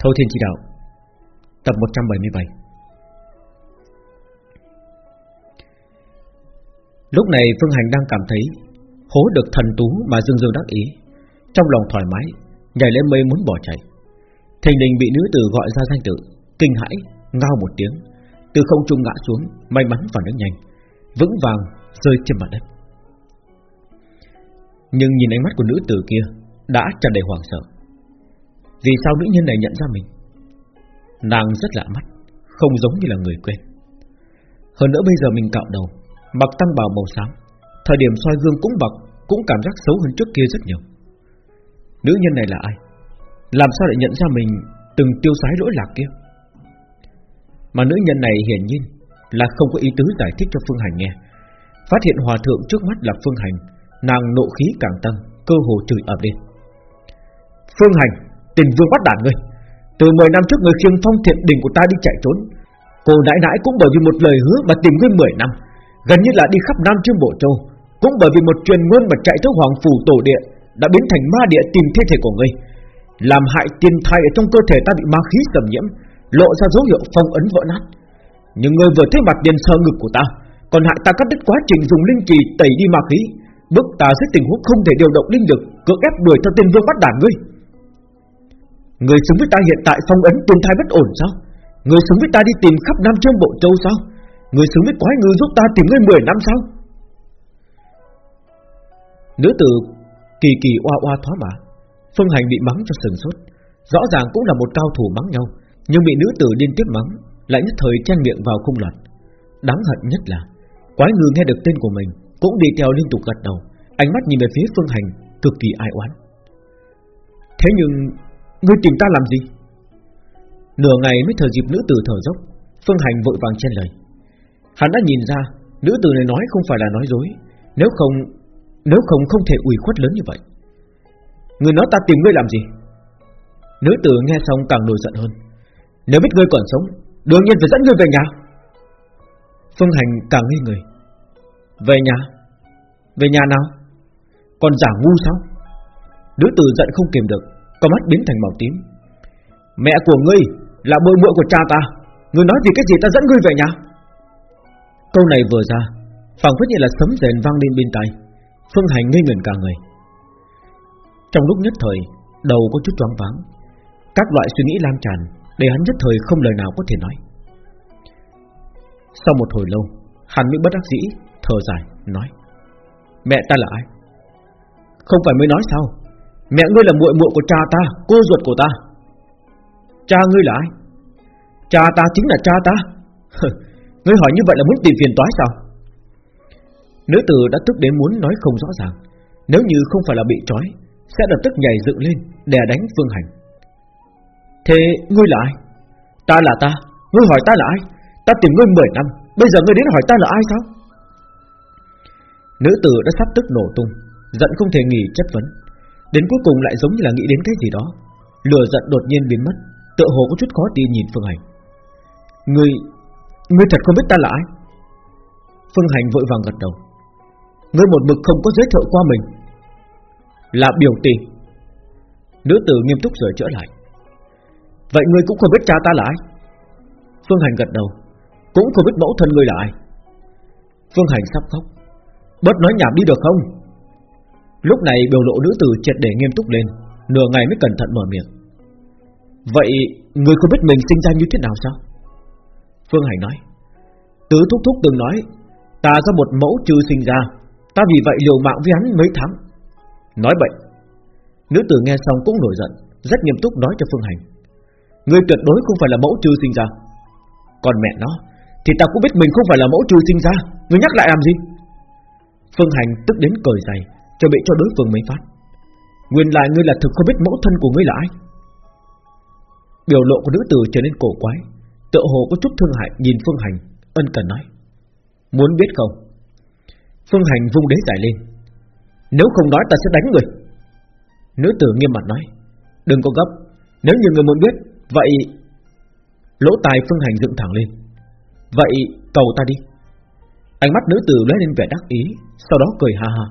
Thâu Thiên Chỉ Đạo Tập 177 Lúc này Phương Hành đang cảm thấy Hố được thần tú mà dương dương đắc ý Trong lòng thoải mái Nhảy lên mây muốn bỏ chạy. Thình đình bị nữ tử gọi ra danh tự Kinh hãi, ngao một tiếng Từ không trung ngã xuống, may mắn phản ứng nhanh Vững vàng rơi trên mặt đất. Nhưng nhìn ánh mắt của nữ tử kia Đã tràn đầy hoảng sợ. Vì sao nữ nhân này nhận ra mình? Nàng rất lạ mắt, Không giống như là người quen. Hơn nữa bây giờ mình cạo đầu, Mặc tăng bào màu xám, Thời điểm soi gương cũng bậc Cũng cảm giác xấu hơn trước kia rất nhiều. Nữ nhân này là ai? Làm sao lại nhận ra mình Từng tiêu sái lỗi lạc kia? Mà nữ nhân này hiển nhiên Là không có ý tứ giải thích cho Phương Hành nghe. Phát hiện hòa thượng trước mắt là Phương Hành, Nàng nộ khí càng tăng, Cơ hồ chửi ập lên. Phương Hành! Tình vương bắt đản ngươi. Từ 10 năm trước người khiêng phong thiện đình của ta đi chạy trốn. Cô nãi nãi cũng bởi vì một lời hứa Mà tìm ngươi 10 năm. Gần như là đi khắp Nam Trương Bộ Châu. Cũng bởi vì một truyền ngôn mà chạy tới Hoàng Phủ Tổ Địa Đã biến thành ma địa tìm thi thể của ngươi. Làm hại tiên thai ở trong cơ thể ta bị ma khí xâm nhiễm, Lộ ra dấu hiệu phong ấn vỡ nát. Nhưng ngươi vừa thấy mặt điền sơ ngực của ta, Còn hại ta cắt đứt quá trình dùng linh trì tẩy đi ma khí. Bước ta dưới tình huống không thể điều động linh lực, Cưỡng ép đuổi theo tên vương bắt đản ngươi. Người xứng với ta hiện tại phong ấn tương thai bất ổn sao? Người xứng với ta đi tìm khắp Nam Trương Bộ Châu sao? Người xứng với quái ngư giúp ta tìm ngươi 10 năm sao? Nữ tử kỳ kỳ oa oa thoá mã, Phương Hành bị mắng cho sừng sốt. Rõ ràng cũng là một cao thủ mắng nhau, Nhưng bị nữ tử liên tiếp mắng, Lại nhất thời chen miệng vào không loạt. Đáng hận nhất là, Quái ngư nghe được tên của mình, Cũng đi theo liên tục gật đầu. Ánh mắt nhìn về phía Phương Hành Cực kỳ ai oán. Thế nhưng Ngươi tìm ta làm gì? Nửa ngày mới thở dịp nữ tử thở dốc. Phương Hành vội vàng chen lời. Hắn đã nhìn ra, Nữ tử này nói không phải là nói dối. Nếu không Nếu không không thể ủy khuất lớn như vậy. Người nói ta tìm ngươi làm gì? Nữ tử nghe xong càng nổi giận hơn. Nếu biết ngươi còn sống, Đương nhiên phải dẫn ngươi về nhà. Phương Hành càng nghi người. Về nhà? Về nhà nào? Còn giả ngu sao? Nữ tử giận không kiềm được. Có mắt biến thành màu tím. Mẹ của ngươi là bội muội của cha ta. Ngươi nói gì cái gì ta dẫn ngươi về nhà? Câu này vừa ra, phảng phất như là sấm rền vang lên bên tai. Phương Hành ngây ngẩn cả người. Trong lúc nhất thời, Đầu có chút choáng váng. Các loại suy nghĩ lan tràn Để hắn nhất thời không lời nào có thể nói. Sau một hồi lâu, Hắn mới bất đắc dĩ Thở dài, nói, Mẹ ta là ai? Không phải mới nói sao? Mẹ ngươi là muội muội của cha ta, Cô ruột của ta. Cha ngươi là ai? Cha ta chính là cha ta. Ngươi hỏi như vậy là muốn tìm phiền toái sao? Nữ tử đã tức đến muốn nói không rõ ràng. Nếu như không phải là bị trói, Sẽ lập tức nhảy dựng lên, Đè đánh Phương Hành. Thế ngươi là ai? Ta là ta, Ngươi hỏi ta là ai? Ta tìm ngươi 10 năm, Bây giờ ngươi đến hỏi ta là ai sao? Nữ tử đã sắp tức nổ tung, Giận không thể nghỉ chất vấn. Đến cuối cùng lại giống như là nghĩ đến cái gì đó. Lửa giận đột nhiên biến mất, Tựa hồ có chút khó tin nhìn Phương Hành. Ngươi Ngươi thật không biết ta là ai? Phương Hành vội vàng gật đầu. Ngươi một mực không có giới thiệu qua mình. Là biểu tỷ. Nữ tử nghiêm túc rồi trở lại. Vậy ngươi cũng không biết cha ta là ai? Phương Hành gật đầu. Cũng không biết mẫu thân ngươi là ai. Phương Hành sắp khóc. Bớt nói nhảm đi được không? Lúc này biểu lộ nữ tử triệt để nghiêm túc lên, Nửa ngày mới cẩn thận mở miệng. Vậy người không biết mình sinh ra như thế nào sao? Phương Hành nói. Tứ Thúc Thúc từng nói, Ta do một mẫu trừ sinh ra, Ta vì vậy liều mạng với hắn mấy tháng. Nói bệnh Nữ tử nghe xong cũng nổi giận, Rất nghiêm túc nói cho Phương Hành. Ngươi tuyệt đối không phải là mẫu trừ sinh ra. Còn mẹ nó, Thì ta cũng biết mình không phải là mẫu trừ sinh ra Ngươi nhắc lại làm gì? Phương Hành tức đến cởi giày Chuẩn bị cho đối phương mấy phát. Nguyên lại ngươi là thực không biết mẫu thân của ngươi là ai. Biểu lộ của nữ tử trở nên cổ quái, Tựa hồ có chút thương hại nhìn Phương Hành, Ân cần nói. Muốn biết không? Phương Hành vung đế giải lên. Nếu không nói ta sẽ đánh người. Nữ tử nghiêm mặt nói. Đừng có gấp. Nếu như người muốn biết, Vậy Lỗ tài Phương Hành dựng thẳng lên. Vậy cầu ta đi. Ánh mắt nữ tử lóe lên vẻ đắc ý, Sau đó cười ha ha.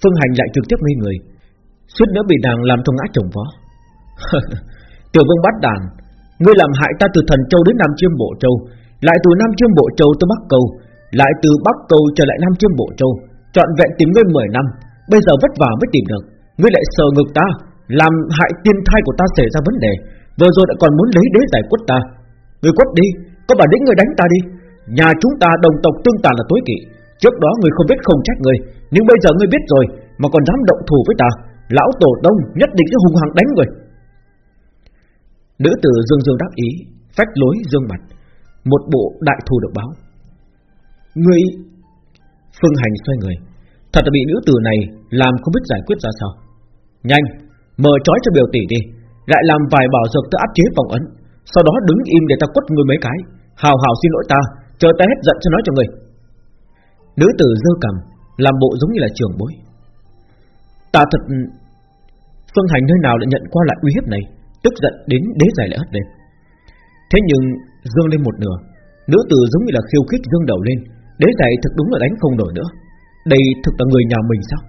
Phương Hành lại trực tiếp ngây người. Suốt nữa bị nàng làm cho ngã chồng vó. Tiểu vương bát đàn. Ngươi làm hại ta từ thần châu đến Nam Chiêm Bộ Châu. Lại từ Nam Chiêm Bộ Châu tới Bắc Cầu Lại từ Bắc Cầu trở lại Nam Chiêm Bộ Châu. Chọn vẹn tìm ngươi 10 năm. Bây giờ vất vả mới tìm được. Ngươi lại sờ ngực ta, Làm hại tiên thai của ta xảy ra vấn đề. Vừa rồi lại còn muốn lấy đế giải quất ta. Ngươi quất đi, Có bản lĩnh ngươi đánh ta đi. Nhà chúng ta, đồng tộc tương tàn là tối kỵ. Trước đó người không biết không trách người, Nhưng bây giờ ngươi biết rồi, Mà còn dám động thủ với ta, Lão tổ đông nhất định sẽ hung hăng đánh người. Nữ tử dương dương đáp ý, Phách lối dương mặt Một bộ đại thù được báo. Ngươi, Phương hành xoay người, Thật là bị nữ tử này Làm không biết giải quyết ra sao. Nhanh, Mở trói cho biểu tỷ đi, Lại làm vài bảo dược tự áp chế phòng ấn, Sau đó đứng im để ta quất người mấy cái, Hào hào xin lỗi ta, Chờ ta hết giận sẽ nói cho người Nữ tử dơ cầm, Làm bộ giống như là trường bối. Ta thật ừ, Phương Hành nơi nào lại nhận qua lại uy hiếp này, Tức giận đến đế giải lại hất lên. Thế nhưng, dương lên một nửa, Nữ tử giống như là khiêu khích dương đầu lên, Đế giải thực đúng là đánh không nổi nữa. Đây thực là người nhà mình sao?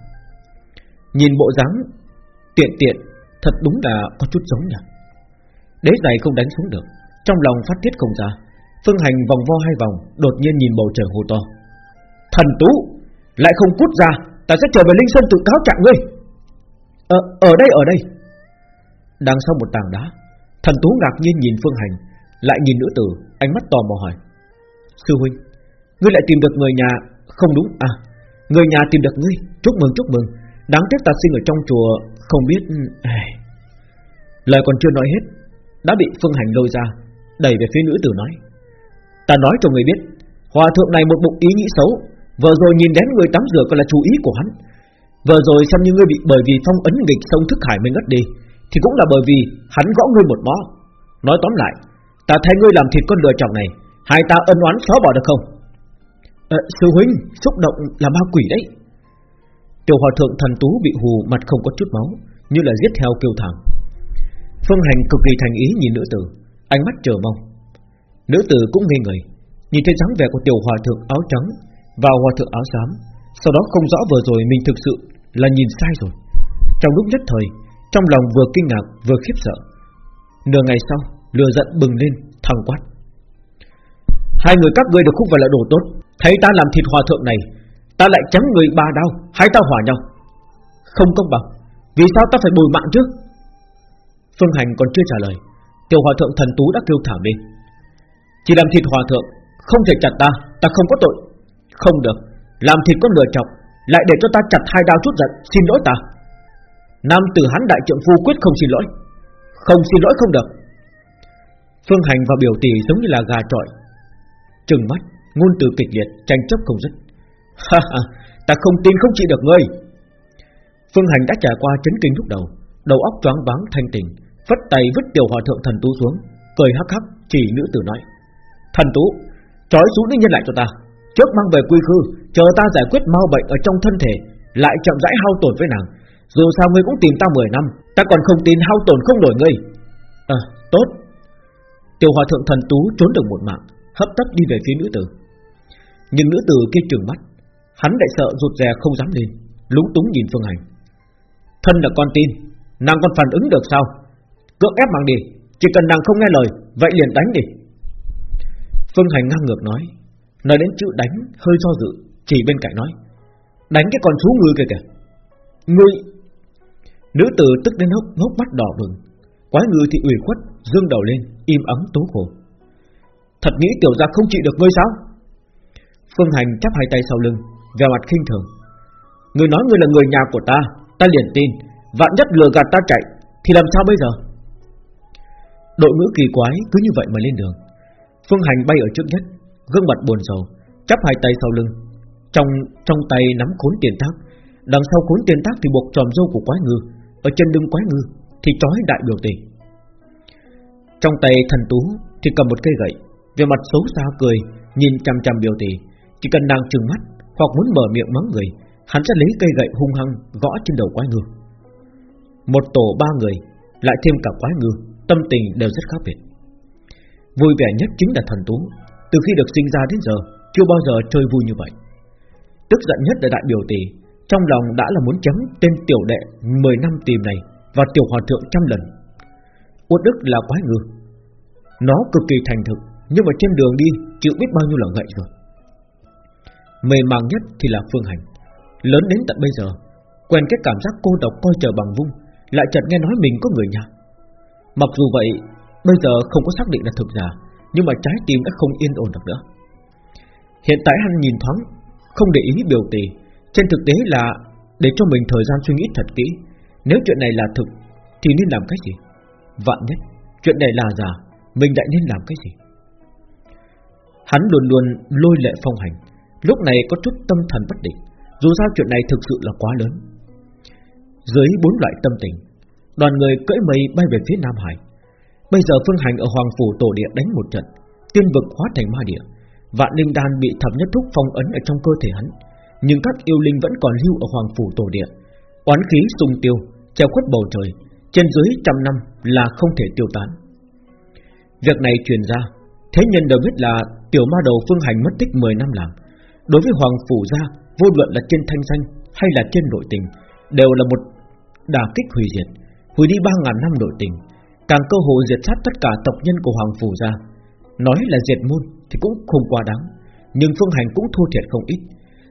Nhìn bộ dáng Tiện tiện, Thật đúng là có chút giống nhỉ? Đế giải không đánh xuống được, Trong lòng phát tiết không ra, Phương hành vòng vo hai vòng, Đột nhiên nhìn bầu trời hồ to. Thần tú Lại không cút ra Ta sẽ trở về Linh Sơn tự cáo trạng ngươi. Ờ, ở đây ở đây. Đằng sau một tảng đá Thần tú ngạc nhiên nhìn Phương Hành Lại nhìn nữ tử, ánh mắt tò mò hỏi. Sư huynh, ngươi lại tìm được người nhà Không đúng, à Người nhà tìm được ngươi, chúc mừng chúc mừng. Đáng tiếc ta sinh ở trong chùa Không biết... Ừ, Lời còn chưa nói hết Đã bị Phương Hành lôi ra Đẩy về phía nữ tử nói. Ta nói cho người biết Hòa thượng này một bụng ý nghĩ xấu Vừa rồi nhìn đến người tắm rửa còn là chú ý của hắn. Vừa rồi xem như ngươi bị bởi vì phong ấn nghịch sông thức hải mới ngất đi Thì cũng là bởi vì hắn gõ ngươi một bó. Nói tóm lại Ta thấy ngươi làm thịt con lừa chồng này Hai ta ân oán xóa bỏ được không? À, Sư huynh xúc động là ma quỷ đấy. Tiểu hòa thượng thần tú bị hù mặt không có chút máu Như là giết theo kêu thảm. Phương hành cực kỳ thành ý nhìn nữ tử Ánh mắt chờ mong. Nữ tử cũng ngây người Nhìn thấy dáng vẻ của tiểu hòa thượng áo trắng vào hòa thượng áo xám Sau đó không rõ vừa rồi mình thực sự là nhìn sai rồi. Trong lúc nhất thời, Trong lòng vừa kinh ngạc, vừa khiếp sợ, Nửa ngày sau lừa giận bừng lên thăng quát. Hai người các ngươi được không phải là đồ tốt. Thấy ta làm thịt hòa thượng này, Ta lại chấm người ba đau, Hai ta hòa nhau. Không công bằng, Vì sao ta phải bồi mạng chứ? Phương Hành còn chưa trả lời, Tiểu hòa thượng thần tú đã kêu thảm lên Chỉ làm thịt hòa thượng, Không thể chặt ta Ta không có tội. Không được, Làm thịt con lừa chọc, Lại để cho ta chặt hai đao chút giận, Xin lỗi ta. Nam tử hắn đại trượng phu quyết không xin lỗi. Không xin lỗi không được. Phương Hành và biểu tỷ giống như là gà trọi. Trừng mắt, Ngôn từ kịch liệt, tranh chấp không dứt. Ha ha, Ta không tin không chịu được ngươi. Phương Hành đã trải qua chấn kinh lúc đầu Đầu óc choáng váng thanh tỉnh vất tay vứt tiểu hòa thượng thần tú xuống, Cười hắc hắc, chỉ nữ tử nói. Thần tú, Trói xuống nữ nhân lại cho ta. Trước mang về quy khư, Chờ ta giải quyết mau bệnh ở trong thân thể, Lại chậm rãi hao tổn với nàng. Dù sao ngươi cũng tìm ta 10 năm, Ta còn không tin hao tổn không đổi ngươi. À tốt. Tiểu hòa thượng thần tú trốn được một mạng, Hấp tấp đi về phía nữ tử. Nhưng nữ tử kia trừng mắt, Hắn lại sợ rụt rè không dám lên, Lúng túng nhìn Phương Hành. Thân là con tin, Nàng còn phản ứng được sao? Cưỡng ép mang đi, Chỉ cần nàng không nghe lời, Vậy liền đánh đi. Phương Hành ngang ngược nói Nói đến chữ đánh hơi do dự Chỉ bên cạnh nói Đánh cái con thú ngươi kìa kìa. Ngươi! Nữ tử tức đến hốc, hốc mắt đỏ bừng. Quái ngư thì ủy khuất Dương đầu lên im ắng tố khổ. Thật nghĩ tiểu gia không chịu được ngươi sao? Phương Hành chắp hai tay sau lưng Về mặt khinh thường. Ngươi nói ngươi là người nhà của ta Ta liền tin. Vạn nhất lừa gạt ta chạy Thì làm sao bây giờ? Đội ngữ kỳ quái cứ như vậy mà lên đường. Phương Hành bay ở trước nhất Gương mặt buồn rầu, Chắp hai tay sau lưng. Trong trong tay nắm khốn tiền tác Đằng sau khốn tiền tác thì buộc tròm râu của quái ngư, Ở chân lưng quái ngư Thì trói đại biểu tỷ. Trong tay thần tú Thì cầm một cây gậy, Về mặt xấu xa cười, Nhìn chăm chăm biểu tỷ Chỉ cần nàng trừng mắt Hoặc muốn mở miệng mắng người, Hắn sẽ lấy cây gậy hung hăng gõ trên đầu quái ngư. Một tổ ba người, Lại thêm cả quái ngư, Tâm tình đều rất khác biệt. Vui vẻ nhất chính là thần tú. Từ khi được sinh ra đến giờ, Chưa bao giờ chơi vui như vậy. Tức giận nhất là đại biểu tỷ, Trong lòng đã là muốn chấm tên tiểu đệ 10 năm tìm này Và tiểu hòa thượng trăm lần. Uất Đức là quái ngư. Nó cực kỳ thành thực, Nhưng mà trên đường đi chịu biết bao nhiêu là gậy rồi. Mềm màng nhất thì là Phương Hành. Lớn đến tận bây giờ, Quen cái cảm giác cô độc coi chờ bằng vung, Lại chợt nghe nói mình có người nhà. Mặc dù vậy, Bây giờ không có xác định là thực giả nhưng mà trái tim đã không yên ổn được nữa. Hiện tại hắn nhìn thoáng, Không để ý biểu tỷ Trên thực tế là để cho mình thời gian suy nghĩ thật kỹ. Nếu chuyện này là thực, Thì nên làm cái gì? Vạn nhất chuyện này là giả, Mình lại nên làm cái gì? Hắn luôn luôn lôi lệ phong hành. Lúc này có chút tâm thần bất định. Dù sao chuyện này thực sự là quá lớn. Dưới bốn loại tâm tình, Đoàn người cưỡi mây bay về phía Nam Hải. Bây giờ phương hành ở Hoàng Phủ Tổ Địa đánh một trận, Tiên vực hóa thành ma địa. Vạn linh đan bị thập nhất thúc phong ấn ở trong cơ thể hắn, Nhưng các yêu linh vẫn còn lưu ở Hoàng Phủ Tổ Địa. Oán khí sung tiêu Treo khuất bầu trời, Trên dưới trăm năm là không thể tiêu tán. Việc này truyền ra, Thế nhân đều biết là tiểu ma đầu phương hành mất tích 10 năm làm. Đối với Hoàng Phủ gia, Vô luận là trên thanh danh hay là trên nội tình, Đều là một đả kích hủy diệt, Hủy đi 3.000 năm nội tình. Càng cơ hội diệt sát tất cả tộc nhân của Hoàng Phủ ra, Nói là diệt môn Thì cũng không quá đáng Nhưng phương hành cũng thua thiệt không ít.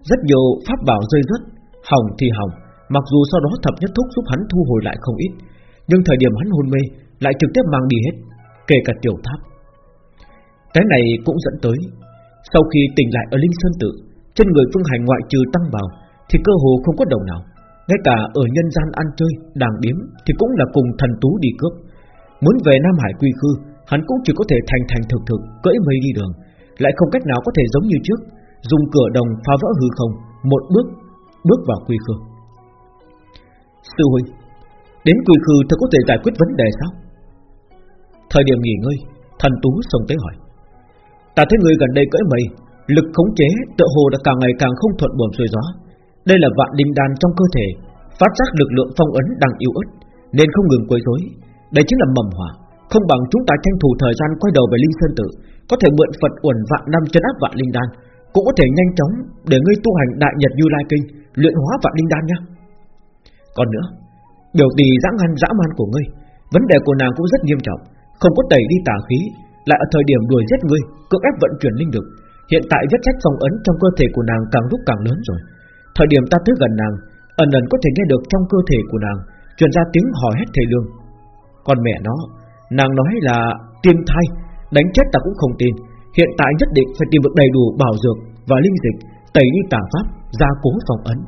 Rất nhiều pháp bảo rơi rớt Hỏng thì hỏng Mặc dù sau đó thập nhất thúc giúp hắn thu hồi lại không ít Nhưng thời điểm hắn hôn mê Lại trực tiếp mang đi hết Kể cả tiểu tháp. Cái này cũng dẫn tới Sau khi tỉnh lại ở Linh Sơn Tự Trên người phương hành ngoại trừ tăng bào Thì cơ hồ không có đồng nào Ngay cả ở nhân gian ăn chơi, đàng điếm Thì cũng là cùng thần tú đi cướp. Muốn về Nam Hải quy khư, Hắn cũng chỉ có thể thành thành thực thực, Cưỡi mây đi đường. Lại không cách nào có thể giống như trước, Dùng cửa đồng phá vỡ hư không, Một bước bước vào quy khư. Sư huynh, Đến quy khư thật có thể giải quyết vấn đề sao? Thời điểm nghỉ ngơi, Thần Tú xông tới hỏi. Ta thấy người gần đây cưỡi mây, Lực khống chế tựa hồ đã càng ngày càng không thuận buồm xuôi gió. Đây là vạn linh đan trong cơ thể, Phát giác lực lượng phong ấn đang yếu ớt, Nên không ngừng quấy rối. Đây chính là mầm hỏa Không bằng chúng ta tranh thủ thời gian quay đầu về Linh Sơn Tự, Có thể mượn Phật uẩn vạn năm chân áp vạn linh đan, Cũng có thể nhanh chóng Để ngươi tu hành đại nhật như lai kinh, Luyện hóa vạn linh đan nhá. Còn nữa, Biểu tỷ dã ngăn dã man của ngươi, Vấn đề của nàng cũng rất nghiêm trọng, Không có tẩy đi tà khí, Lại ở thời điểm đuổi giết ngươi, Cưỡng ép vận chuyển linh lực. Hiện tại vết trách phong ấn trong cơ thể của nàng càng lúc càng lớn rồi. Thời điểm ta tới gần nàng, Ẩn ẩn có thể nghe được trong cơ thể của nàng, Truyền ra tiếng hò hét thề lương. Còn mẹ nó. Nàng nói là tiên thai, Đánh chết ta cũng không tin. Hiện tại nhất định phải tìm được đầy đủ bảo dược Và linh dịch, Tẩy đi tà pháp, Gia cố phòng ấn.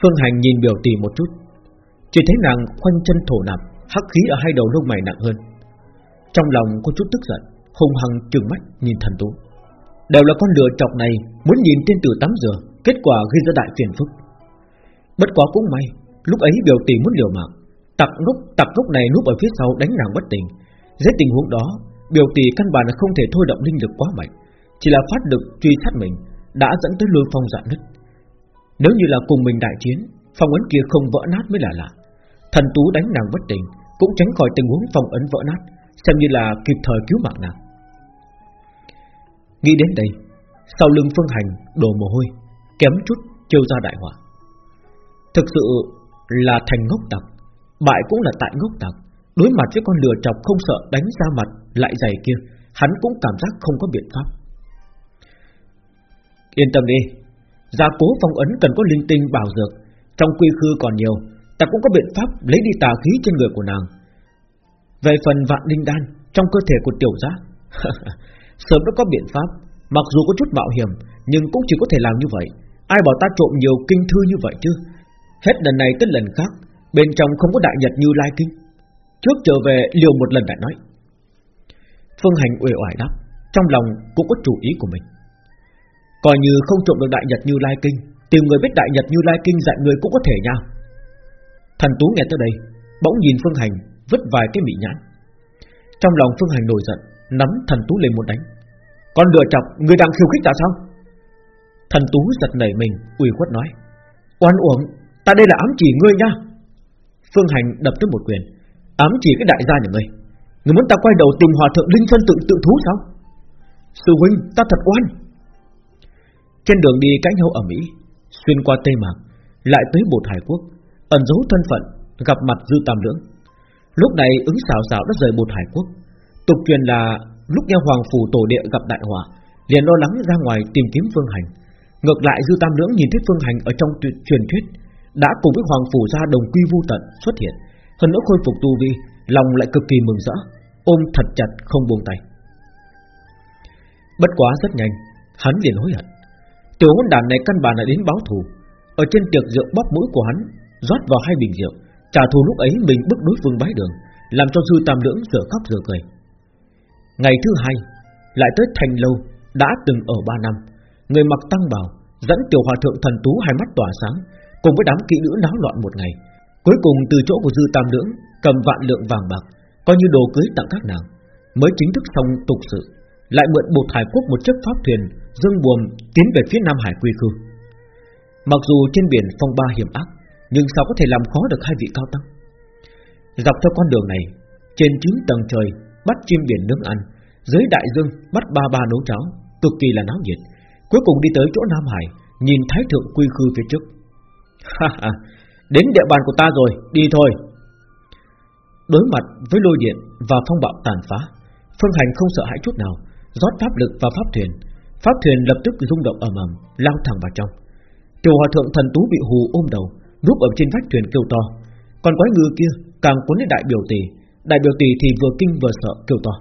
Phương Hành nhìn biểu tỷ một chút. Chỉ thấy nàng khoanh chân thổ nạp, Hắc khí ở hai đầu lông mày nặng hơn. Trong lòng có chút tức giận, hung hăng trừng mắt nhìn thần tú. Đều là con lừa chọc này, Muốn nhìn tiên tử tắm rửa Kết quả gây ra đại phiền phức. Bất quá cũng may, Lúc ấy biểu tỷ muốn liều mạng Tặc ngốc tặc ngốc này núp ở phía sau đánh nàng bất tỉnh, Dưới tình huống đó Biểu tỷ căn bản là không thể thôi động linh lực quá mạnh Chỉ là phát lực truy sát mình Đã dẫn tới lôi phong dạn nứt. Nếu như là cùng mình đại chiến Phong ấn kia không vỡ nát mới là lạ. Thần tú đánh nàng bất tỉnh Cũng tránh khỏi tình huống phong ấn vỡ nát Xem như là kịp thời cứu mạng nàng. Nghĩ đến đây Sau lưng phương hành đổ mồ hôi Kém chút trêu ra đại họa. Thực sự là thành ngốc tặc. Bại cũng là tại ngốc tặc. Đối mặt với con lừa chọc không sợ đánh ra mặt Lại dày kia, Hắn cũng cảm giác không có biện pháp. Yên tâm đi. Gia cố phong ấn cần có linh tinh bảo dược. Trong quy khư còn nhiều, Ta cũng có biện pháp lấy đi tà khí trên người của nàng. Về phần vạn linh đan, Trong cơ thể của tiểu giác, Sớm đã có biện pháp. Mặc dù có chút mạo hiểm, Nhưng cũng chỉ có thể làm như vậy. Ai bảo ta trộm nhiều kinh thư như vậy chứ? Hết lần này tới lần khác Bên trong không có đại nhật như lai kinh. Trước trở về liều một lần đã nói. Phương Hành uể oải đáp, Trong lòng cũng có chủ ý của mình. Coi như không trộm được đại nhật như lai kinh, Tìm người biết đại nhật như lai kinh dạy người cũng có thể nha. Thần Tú nghe tới đây, Bỗng nhìn Phương Hành vứt vài cái mị nhãn. Trong lòng Phương Hành nổi giận, Nắm thần Tú lên một đánh. Con lừa chọc, người đang khiêu khích ta sao? Thần Tú giật nảy mình ủy khuất nói. Oan uổng, Ta đây là ám chỉ ngươi nha. Phương Hành đập tới một quyền. Ám chỉ cái đại gia nhà ngươi. Ngươi muốn ta quay đầu tìm hòa thượng Linh Sơn tự tự thú sao? Sư huynh ta thật oan. Trên đường đi cãi nhau ở Mỹ Xuyên qua Tây Mạc Lại tới Bột Hải Quốc Ẩn giấu thân phận Gặp mặt Dư Tam Lưỡng. Lúc này ứng xào xào đã rời Bột hải quốc. Tục truyền là lúc nhà Hoàng Phủ Tổ Địa gặp đại hỏa, liền lo lắng ra ngoài tìm kiếm Phương Hành. Ngược lại Dư Tam Lưỡng nhìn thấy Phương Hành ở trong truyền thuyết đã cùng với Hoàng Phủ gia đồng quy vu tận xuất hiện. Hơn nữa khôi phục tu vi Lòng lại cực kỳ mừng rỡ Ôm thật chặt không buông tay. Bất quá rất nhanh Hắn liền hối hận. Tiểu hôn đàn này căn bản là đến báo thù. Ở trên tiệc rượu bóp mũi của hắn rót vào hai bình rượu, trả thù lúc ấy mình bức đối phương bái đường, làm cho dư tam lưỡng dở khóc dở cười. Ngày thứ hai, lại tới thành lâu đã từng ở ba năm, người mặc tăng bào dẫn tiểu hòa thượng thần tú hai mắt tỏa sáng, cùng với đám kỹ nữ náo loạn một ngày. Cuối cùng từ chỗ của dư tam lưỡng cầm vạn lượng vàng bạc, coi như đồ cưới tặng các nàng, mới chính thức xong tục sự, lại mượn bột hải quốc một chiếc pháp thuyền dương buồm tiến về phía nam hải quy khư. Mặc dù trên biển phong ba hiểm ác, nhưng sao có thể làm khó được hai vị cao tăng Dọc theo con đường này Trên chín tầng trời Bắt chim biển nướng ăn Dưới đại dương bắt ba ba nấu cháo Cực kỳ là náo nhiệt Cuối cùng đi tới chỗ Nam Hải Nhìn Thái Thượng Quy Khư phía trước Đến địa bàn của ta rồi Đi thôi Đối mặt với lôi điện và phong bạo tàn phá Phương Hành không sợ hãi chút nào rót pháp lực vào pháp thuyền Pháp thuyền lập tức rung động ầm ầm lao thẳng vào trong Tiểu hòa thượng thần tú bị hù ôm đầu núp ở trên vách thuyền kêu to. Còn quái ngư kia càng cuốn đến đại biểu tỷ, đại biểu tỷ thì vừa kinh vừa sợ kêu to.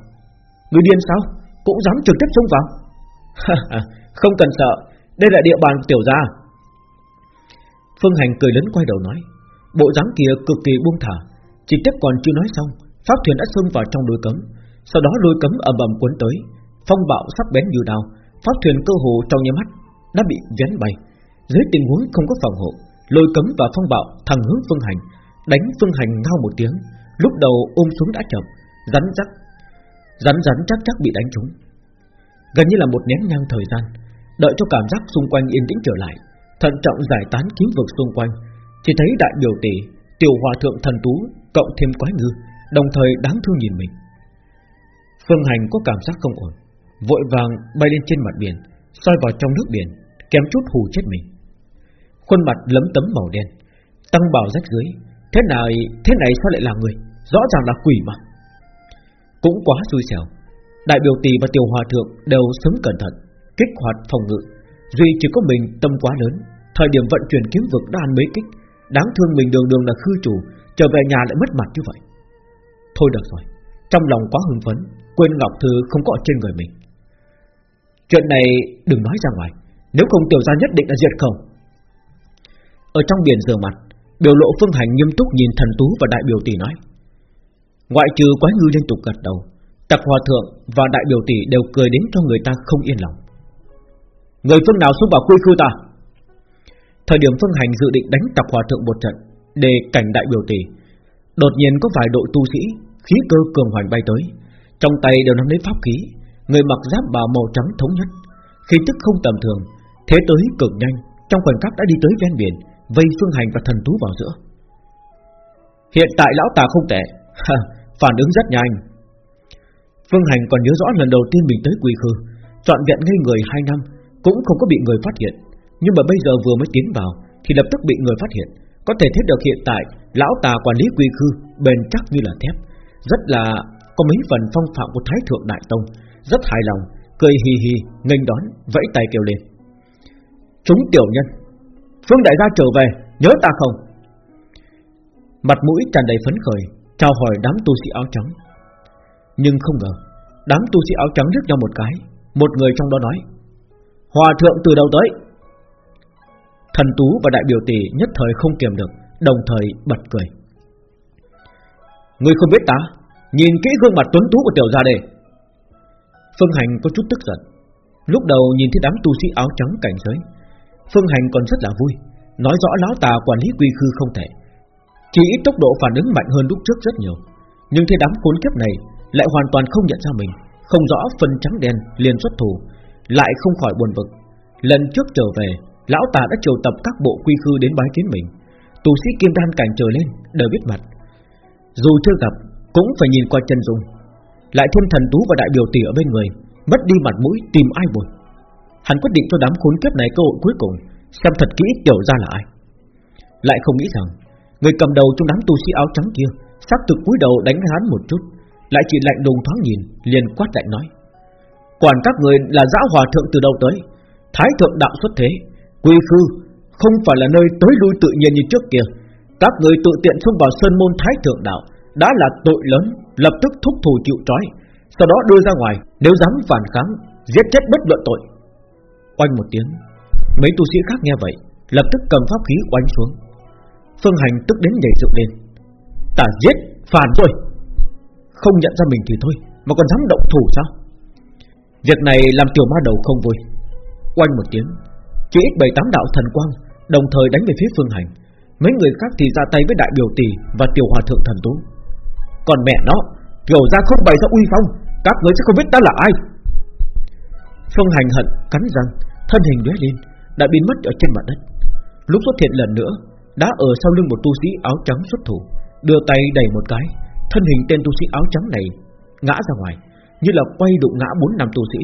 Người điên sao? Cũng dám trực tiếp xông vào? không cần sợ, đây là địa bàn của tiểu gia. Phương Hành cười lớn quay đầu nói, bộ dáng kia cực kỳ buông thả, chỉ tiếp còn chưa nói xong, pháp thuyền đã xông vào trong đôi cấm, sau đó đôi cấm ầm ầm cuốn tới, phong bạo sắc bén như đao, pháp thuyền cơ hồ trong nháy mắt đã bị vén bay. Dưới tình huống không có phòng hộ, lôi cấm và phong bạo thẳng hướng phương hành, đánh phương hành ngao một tiếng, lúc đầu ôm xuống đã chậm, rắn chắc, rắn rắn chắc chắc bị đánh trúng, gần như là một nén nhang thời gian, đợi cho cảm giác xung quanh yên tĩnh trở lại, thận trọng giải tán kiếm vực xung quanh, chỉ thấy đại biểu tỷ, tiểu hòa thượng thần tú, cộng thêm quái ngư, đồng thời đáng thương nhìn mình. Phương hành có cảm giác không ổn, vội vàng bay lên trên mặt biển, soi vào trong nước biển, kém chút hù chết mình. Khuôn mặt lấm tấm màu đen Tăng bào rách dưới Thế này thế này sao lại là người Rõ ràng là quỷ mà Cũng quá xui xẻo Đại biểu tỷ và tiểu hòa thượng đều sớm cẩn thận Kích hoạt phòng ngự Duy chỉ có mình, tâm quá lớn. Thời điểm vận chuyển kiếm vực đã ăn mấy kích Đáng thương mình đường đường là khư chủ, Trở về nhà lại mất mặt như vậy. Thôi được rồi, Trong lòng quá hưng phấn, Quên Ngọc Thư không có ở trên người mình. Chuyện này đừng nói ra ngoài, Nếu không tiểu gia nhất định là diệt khẩu. Ở trong biển rửa mặt, Biểu lộ phương hành nghiêm túc nhìn thần tú và đại biểu tỷ nói. Ngoại trừ quái ngư liên tục gật đầu Tặc hòa thượng và đại biểu tỷ đều cười đến cho người ta không yên lòng. Người phương nào xuống vào quy khư ta? Thời điểm phương hành dự định đánh tặc hòa thượng một trận, Để cảnh đại biểu tỷ, Đột nhiên có vài đội tu sĩ, Khí cơ cường hoành bay tới. Trong tay đều nắm lấy pháp khí, Người mặc giáp bào màu trắng thống nhất. Khí tức không tầm thường, Thế tới cực nhanh, Trong khoảnh khắc đã đi tới ven biển, Vây Phương Hành và thần tú vào giữa. Hiện tại lão tà không tệ Phản ứng rất nhanh. Phương Hành còn nhớ rõ lần đầu tiên mình tới quỳ khư Chọn vẹn ngây người 2 năm cũng không có bị người phát hiện. Nhưng mà bây giờ vừa mới tiến vào, Thì lập tức bị người phát hiện. Có thể thấy được hiện tại, Lão tà quản lý quy khư, bền chắc như là thép. Rất là có mấy phần phong phạm của Thái Thượng Đại Tông. Rất hài lòng, Cười hì hì, nghênh đón, Vẫy tay kêu lên. Chúng tiểu nhân, Phương đại gia trở về, Nhớ ta không? Mặt mũi tràn đầy phấn khởi, Chào hỏi đám tu sĩ áo trắng. Nhưng không ngờ, Đám tu sĩ áo trắng liếc nhau một cái, Một người trong đó nói Hòa thượng từ đâu tới. Thần tú và đại biểu tỷ nhất thời không kiềm được, Đồng thời bật cười. Người không biết ta, Nhìn kỹ gương mặt tuấn tú của tiểu gia đề. Phương Hành có chút tức giận, Lúc đầu nhìn thấy đám tu sĩ áo trắng cảnh giới. Phương Hành còn rất là vui, Nói rõ lão tà quản lý quy khư không thể. Chỉ ít tốc độ phản ứng mạnh hơn lúc trước rất nhiều, Nhưng thế đám khốn kiếp này Lại hoàn toàn không nhận ra mình, Không rõ phần trắng đen liền xuất thủ lại không khỏi buồn vực Lần trước trở về, Lão tà đã triệu tập các bộ quy khư đến bái kiến mình. Tù sĩ kim đan cảnh trở lên, Đều biết mặt. Dù chưa gặp, cũng phải nhìn qua chân dung. Lại thêm thần tú và đại biểu tỷ ở bên người, Mất đi mặt mũi, tìm ai buồn. Hắn quyết định cho đám khốn kiếp này cơ hội cuối cùng, Xem thật kỹ tiểu ra là ai. Lại không nghĩ rằng, Người cầm đầu trong đám tu sĩ áo trắng kia Sắc thực cúi đầu đánh hắn một chút, Lại chỉ lạnh lùng thoáng nhìn, liền quát lạnh nói. Quản các người là dã hòa thượng từ đâu tới. Thái thượng đạo xuất thế Quy khư Không phải là nơi tới lui tự nhiên như trước kia. Các người tự tiện xông vào sơn môn thái thượng đạo Đã là tội lớn Lập tức thúc thủ chịu trói Sau đó đưa ra ngoài Nếu dám phản kháng Giết chết bất luận tội. Oanh một tiếng Mấy tu sĩ khác nghe vậy Lập tức cầm pháp khí oanh xuống. Phương Hành tức đến nhảy dựng lên. Ta giết, phản rồi. Không nhận ra mình thì thôi Mà còn dám động thủ sao? Việc này làm tiểu ma đầu không vui. Quanh một tiếng, Chỉ ít bảy tám đạo thần quang, Đồng thời đánh về phía Phương Hành. Mấy người khác thì ra tay với đại biểu tỷ Và tiểu hòa thượng thần tú. Còn mẹ nó, Kiểu ra không bày ra uy phong, Các người sẽ không biết ta là ai. Phương Hành hận, cắn răng, Thân hình lóe lên, Đã biến mất ở trên mặt đất. Lúc xuất hiện lần nữa, Đã ở sau lưng một tu sĩ áo trắng xuất thủ, Đưa tay đẩy một cái, Thân hình tên tu sĩ áo trắng này Ngã ra ngoài. Như là quay đụng ngã bốn năm tu sĩ.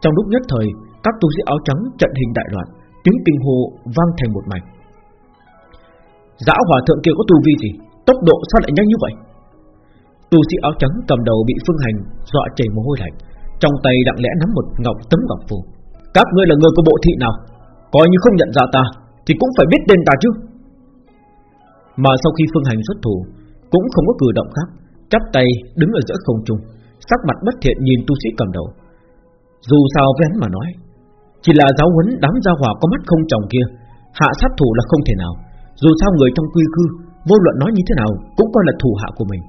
Trong lúc nhất thời, Các tu sĩ áo trắng trận hình đại loạn, Tiếng kinh hô vang thành một mảnh. Dã hòa thượng kia có tu vi gì? Tốc độ sao lại nhanh như vậy? Tu sĩ áo trắng cầm đầu bị phương hành Dọa chảy mồ hôi lạnh, Trong tay lặng lẽ nắm một ngọc tấm ngọc phù. Các ngươi là người của bộ thị nào? Coi như không nhận ra ta, Thì cũng phải biết tên ta chứ. Mà sau khi phương hành xuất thủ, Cũng không có cử động khác, Chắp tay đứng ở giữa không trung. Sắc mặt bất thiện nhìn tu sĩ cầm đầu. Dù sao với hắn mà nói, Chỉ là giáo huấn đám gia hỏa có mắt không chồng kia, Hạ sát thủ là không thể nào. Dù sao người trong quy cư, Vô luận nói như thế nào, Cũng coi là thủ hạ của mình.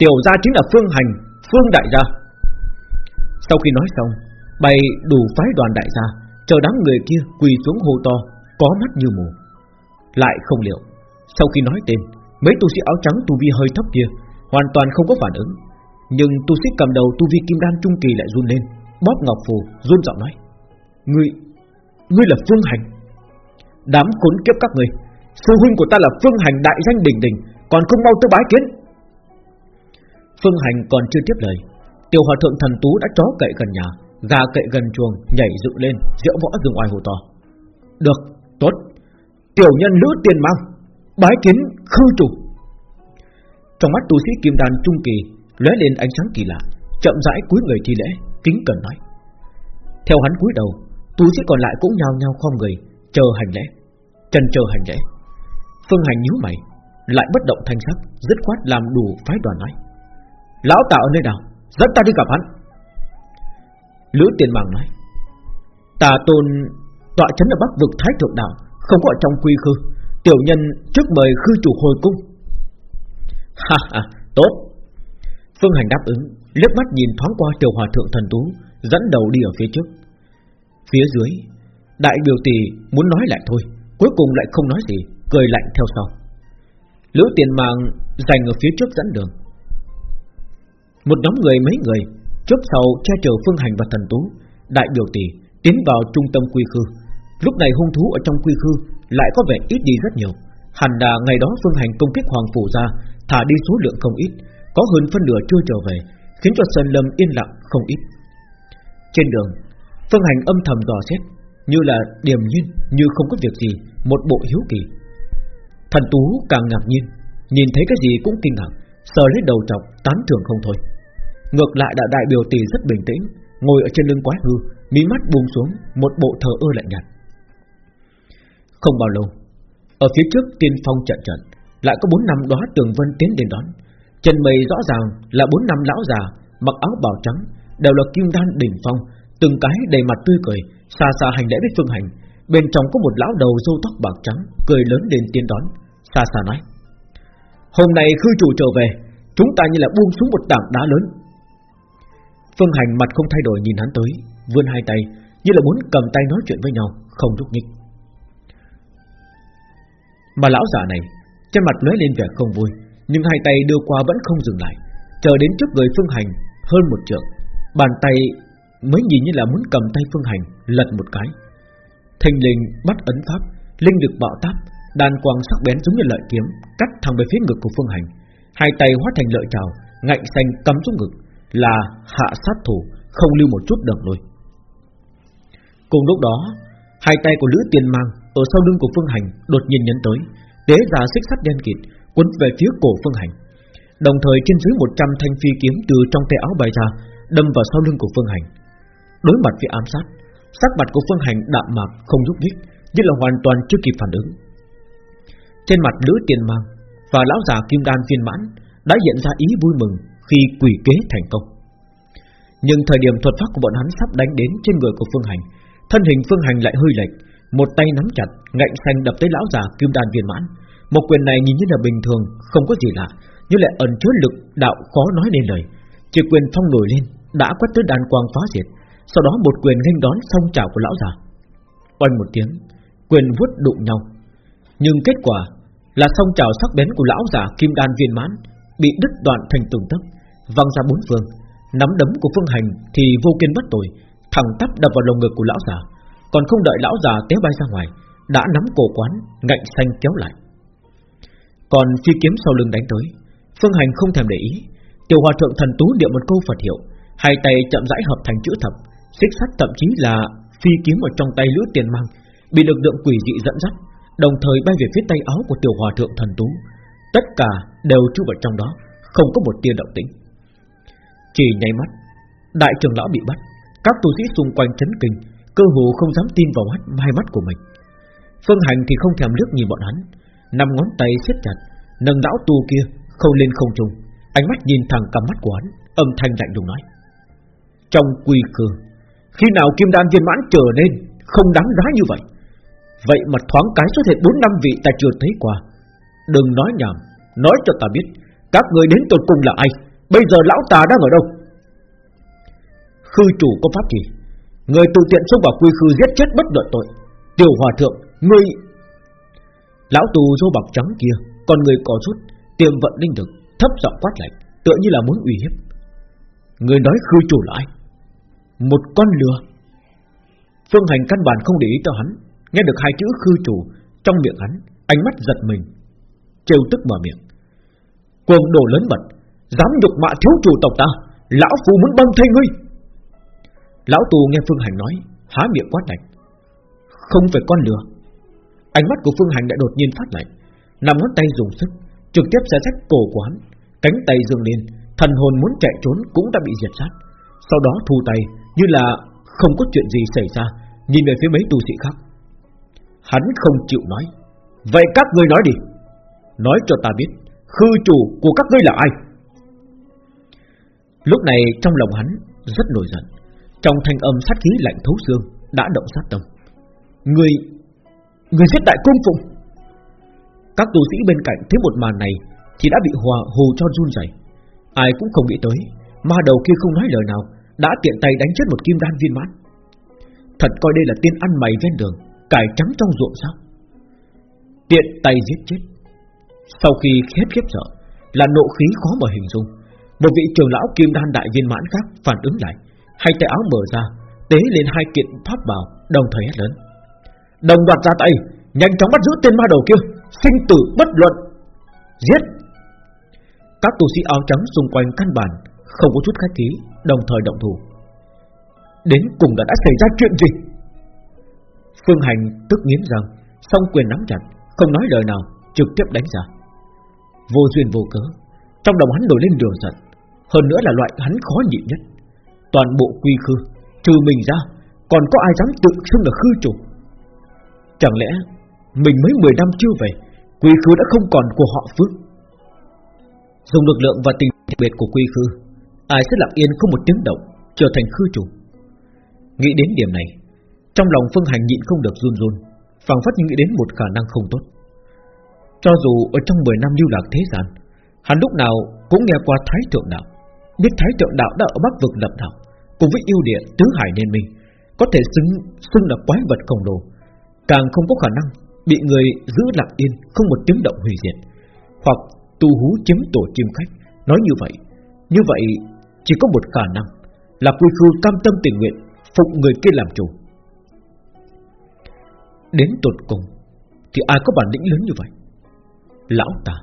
Tiểu gia chính là Phương Hành, Phương Đại gia. Sau khi nói xong, Bày đủ phái đoàn đại gia, Chờ đám người kia quỳ xuống hô to, Có mắt như mù. Lại không liệu, Sau khi nói tên, Mấy tu sĩ áo trắng tu vi hơi thấp kia Hoàn toàn không có phản ứng. Nhưng tu sĩ cầm đầu tu vi kim đan trung kỳ lại run lên. Bóp ngọc phù run giọng nói Ngươi, ngươi là Phương Hành. Đám khốn kiếp các người Sư huynh của ta là Phương Hành đại danh đỉnh đỉnh Còn không mau tới bái kiến. Phương Hành còn chưa tiếp lời Tiểu hòa thượng thần tú đã chó cậy gần nhà Gà cậy gần chuồng nhảy dựng lên Diễu võ rừng ngoài hồ to. Được, tốt. Tiểu nhân lữ tiền mang Bái kiến khư chủ. Trong mắt tu sĩ kim đàn trung kỳ lóe lên ánh sáng kỳ lạ, Chậm rãi cúi người thi lễ, Kính cần nói. Theo hắn cúi đầu Tu sĩ còn lại cũng nhao nhao khom người, Chờ hành lễ. Chân chờ hành lễ. Phương hành nhíu mày, Lại bất động thanh sắc, Dứt khoát làm đủ phái đoàn nói. Lão tạo ở nơi nào? Dẫn ta đi gặp hắn. Lữ tiền bằng nói. Tà tôn, tọa chấn ở bắc vực thái thượng đạo, Không có trong quy khư. Tiểu nhân trước mời khư chủ hồi cung. Ha ha, tốt. Phương hành đáp ứng, liếc mắt nhìn thoáng qua tiểu hòa thượng thần tú, Dẫn đầu đi ở phía trước. Phía dưới, Đại biểu tỷ muốn nói lại thôi, Cuối cùng lại không nói gì, Cười lạnh theo sau. Lữ tiền mạng dành ở phía trước dẫn đường. Một nhóm người mấy người, Trước sau che chở phương hành và thần tú, Đại biểu tỷ tiến vào trung tâm quy khư. Lúc này hung thú ở trong quy khư Lại có vẻ ít đi rất nhiều. Hẳn là ngày đó phương hành công kích hoàng phủ ra, Thả đi số lượng không ít. Có hơn phân nửa chưa trở về, Khiến cho Sơn Lâm yên lặng không ít. Trên đường, Phương hành âm thầm dò xét, Như là điềm nhiên, như không có việc gì, Một bộ hiếu kỳ. Thần tú càng ngạc nhiên, Nhìn thấy cái gì cũng kinh ngạc, Sờ lấy đầu trọc tán thưởng không thôi. Ngược lại đã đại biểu tỷ rất bình tĩnh, Ngồi ở trên lưng quái hư, Mí mắt buông xuống, Một bộ thờ ơ lạnh nhạt. Không bao lâu, Ở phía trước tiên phong trận trận, Lại có bốn năm đóa tường vân tiến đến đón. Trần mây rõ ràng là bốn năm lão già, Mặc áo bào trắng, Đều là kim đan đỉnh phong, Từng cái đầy mặt tươi cười, Xa xa hành lễ với phương hành. Bên trong có một lão đầu râu tóc bạc trắng, Cười lớn lên tiên đón, Xa xa nói, Hôm nay khư chủ trở về, Chúng ta như là buông xuống một tảng đá lớn. Phương Hành mặt không thay đổi nhìn hắn tới, Vươn hai tay, Như là muốn cầm tay nói chuyện với nhau, Không rút nhích. Mà lão già này, Trên mặt lóe lên vẻ không vui nhưng hai tay đưa qua vẫn không dừng lại Chờ đến trước người Phương Hành hơn một trượng Bàn tay mới nhìn như là muốn cầm tay Phương Hành Lật một cái Thành linh bắt ấn pháp Linh lực bạo táp Đàn quang sắc bén giống như lợi kiếm Cắt thẳng về phía ngực của Phương Hành Hai tay hóa thành lợi trào Ngạnh xanh cắm xuống ngực là hạ sát thủ không lưu một chút đường lui. Cùng lúc đó, hai tay của Lữ Tiên Mang ở sau lưng của Phương Hành đột nhiên nhấn tới, tế ra xích sắt đen kịt quấn về phía cổ Phương Hành, Đồng thời trên dưới 100 thanh phi kiếm từ trong tay áo bay ra Đâm vào sau lưng của Phương Hành. Đối mặt với ám sát Sắc mặt của Phương Hành đạm mạc không nhúc nhích Như là hoàn toàn chưa kịp phản ứng. Trên mặt Lữ Tiền Mang Và lão già Kim Đan viên mãn Đã hiện ra ý vui mừng Khi quỷ kế thành công. Nhưng thời điểm thuật pháp của bọn hắn sắp đánh đến Trên người của Phương Hành Thân hình Phương Hành lại hơi lệch Một tay nắm chặt ngạnh xanh đập tới lão già Kim Đan viên mãn. Một quyền này nhìn như là bình thường Không có gì lạ Nhưng lại ẩn chứa lực đạo khó nói nên lời. Chỉ quyền phong nổi lên Đã quét tới đàn quang phá diệt Sau đó một quyền nghênh đón song chảo của lão già. Oanh một tiếng Quyền vuốt đụng nhau. Nhưng kết quả là song chảo sắc bén của lão già Kim Đan viên mãn Bị đứt đoạn thành từng tấc Văng ra bốn phương. Nắm đấm của Phương Hành thì vô kiên bất tội thẳng tắp đập vào lồng ngực của lão già, còn không đợi lão già té bay ra ngoài, đã nắm cổ quán, ngạnh xanh kéo lại. Còn phi kiếm sau lưng đánh tới, Phương Hành không thèm để ý, tiểu hòa thượng thần tú niệm một câu Phật hiệu, hai tay chậm rãi hợp thành chữ thập, xích sắt thậm chí là phi kiếm ở trong tay lữ tiền mang, bị lực lượng quỷ dị dẫn dắt, đồng thời bay về phía tay áo của tiểu hòa thượng thần tú. Tất cả đều chui vào trong đó, không có một tia động tĩnh. Chỉ nháy mắt, đại trưởng lão bị bắt, các tu sĩ xung quanh chấn kinh Cơ hồ không dám tin vào mắt hai mắt của mình Phương Hành thì không thèm liếc nhìn bọn hắn năm ngón tay siết chặt, Nâng lão tu kia không lên không trung. Ánh mắt nhìn thẳng cầm mắt của hắn, Âm thanh lạnh lùng nói. Trong quy khư Khi nào kim đan viên mãn trở nên Không đáng giá như vậy? Vậy mà thoáng cái xuất hiện 4 năm vị ta chưa thấy qua. Đừng nói nhảm, Nói cho ta biết, Các người đến tột cùng là ai? Bây giờ lão ta đang ở đâu? Khư chủ có pháp gì Người tự tiện xông vào quy khư giết chết bất đợi tội. Tiểu hòa thượng, Ngươi Lão tù dô bạc trắng kia Còn người có rút Tiềm vận linh lực Thấp giọng quát lạnh Tựa như là muốn uy hiếp. Người nói khư chủ lại, Một con lừa. Phương hành căn bản không để ý tới hắn Nghe được hai chữ khư chủ Trong miệng hắn Ánh mắt giật mình Trêu tức mở miệng. Cuồng đồ lớn mật Dám nhục mạ thiếu chủ tộc ta Lão phù muốn băng thây ngươi. Lão tù nghe Phương Hành nói Há miệng quát lạnh. Không phải con lừa Ánh mắt của Phương Hành đã đột nhiên phát lạnh Nằm ngón tay dùng sức, Trực tiếp xé rách cổ của hắn. Cánh tay dương lên, Thần hồn muốn chạy trốn cũng đã bị diệt sát. Sau đó thu tay, như là không có chuyện gì xảy ra, Nhìn về phía mấy tu sĩ khác. Hắn không chịu nói, Vậy các ngươi nói đi. Nói cho ta biết, Khư chủ của các ngươi là ai? Lúc này trong lòng hắn rất nổi giận, trong thanh âm sát khí lạnh thấu xương Đã động sát tâm. Người Người giết đại cung phụng Các tu sĩ bên cạnh thấy một màn này, Thì đã bị hòa hồ cho run rẩy. Ai cũng không nghĩ tới, Ma đầu kia không nói lời nào, Đã tiện tay đánh chết một kim đan viên mãn. Thật coi đây là tiên ăn mày ven đường, Cải trắng trong ruộng sao? Tiện tay giết chết. Sau khi khép khiếp sợ, Là nộ khí khó mà hình dung, Một vị trưởng lão kim đan đại viên mãn khác phản ứng lại Hai tay áo mở ra, Tế lên hai kiện pháp bảo, Đồng thời hét lớn. Đồng loạt ra tay, Nhanh chóng bắt giữ tên ma đầu kia, Sinh tử bất luận. Giết! Các tù sĩ áo trắng xung quanh căn bản Không có chút khách khí, Đồng thời động thủ. Đến cùng đã đã xảy ra chuyện gì? Phương Hành tức nghiến răng, Song quyền nắm chặt, Không nói lời nào, Trực tiếp đánh ra Vô duyên vô cớ, Trong đầu hắn nổi lên đường giận, Hơn nữa là loại hắn khó nhịn nhất. Toàn bộ quy khư, Trừ mình ra, Còn có ai dám tự xưng là khư chủ? Chẳng lẽ Mình mới 10 năm chưa về Quy Khứ đã không còn của họ phước? Dùng lực lượng và tình biệt của quy khư Ai sẽ lặng yên không một tiếng động Trở thành khư chủ? Nghĩ đến điểm này Trong lòng Phương Hành nhịn không được run run phảng phất nghĩ đến một khả năng không tốt. Cho dù ở trong 10 năm lưu lạc thế gian Hắn lúc nào cũng nghe qua Thái Thượng Đạo biết Thái Thượng Đạo đã ở Bắc vực lập đạo, cùng với yêu địa tứ hải liên minh, có thể xứng xưng là quái vật khổng lồ, càng không có khả năng bị người giữ lặng yên không một tiếng động hủy diệt, hoặc tu hú chiếm tổ chim khách. Nói như vậy, như vậy chỉ có một khả năng là quy khư cam tâm tình nguyện phụng người kia làm chủ. Đến tột cùng thì ai có bản lĩnh lớn như vậy? Lão ta,